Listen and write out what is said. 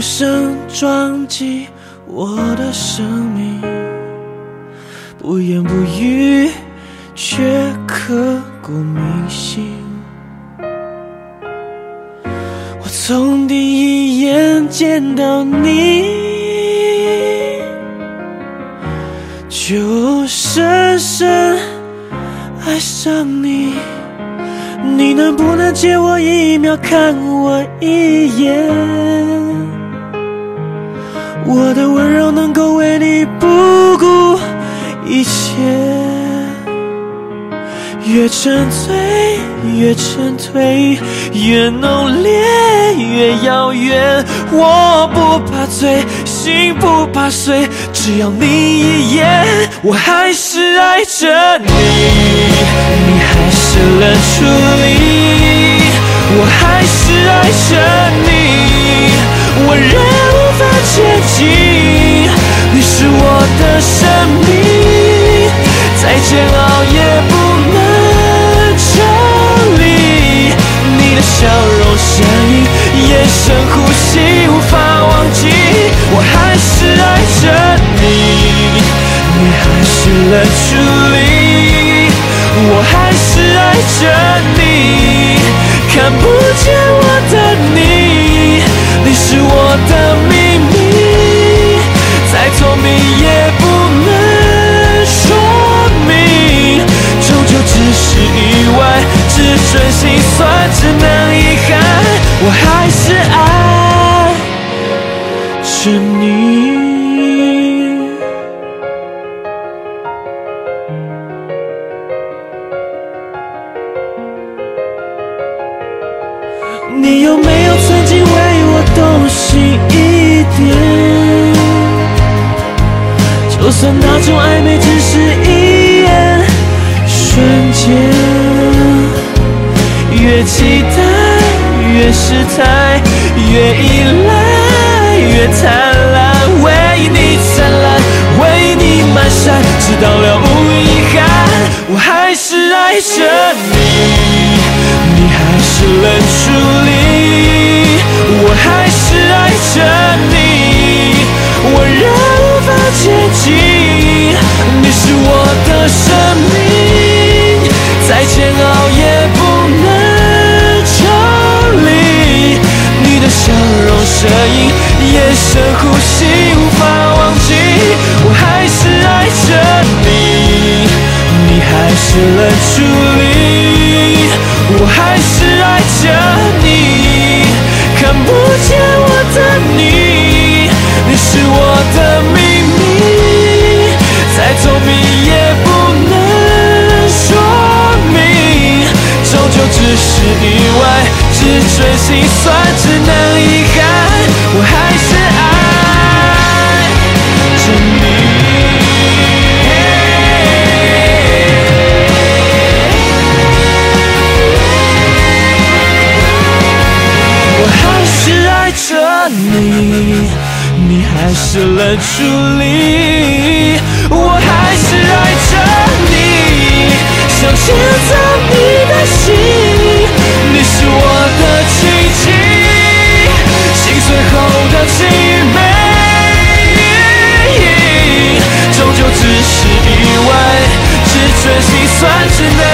无声撞击我的生命，不言不语，却刻骨铭心。我从第一眼见到你，就深深爱上你。你能不能借我一秒看我一眼？我的温柔能够为你不顾一切。越沉醉，越沉醉，越浓烈，越遥远。我不怕醉，心不怕碎，只要你一眼，我还是爱着你。你还是冷处理，我还是爱着笑容、声音、眼神、呼吸，无法忘记。我还是爱着你，你还是冷处理，我还是爱着你，看不见我的你，你是我的秘密，再聪明也不能说明，终究只是意外，只准心酸，只能，我还是爱着你。你有没有曾经为我动心一点？就算那种暧昧只是一眼瞬间，越失态，越依赖越贪婪，为你灿烂，为你满山，直到了无遗憾，我还是爱着你，你还是冷处理，我还是爱着你，你还是冷处理，我还是爱着你，看不见我的你，你是我的秘密，再聪明也不能说明，终究只是意外，只准心酸，只能遗憾，为了处理，我还是爱着你，想牵走你的心，你是我的奇迹。心碎后的凄美，终究只是意外，只准心酸，只能。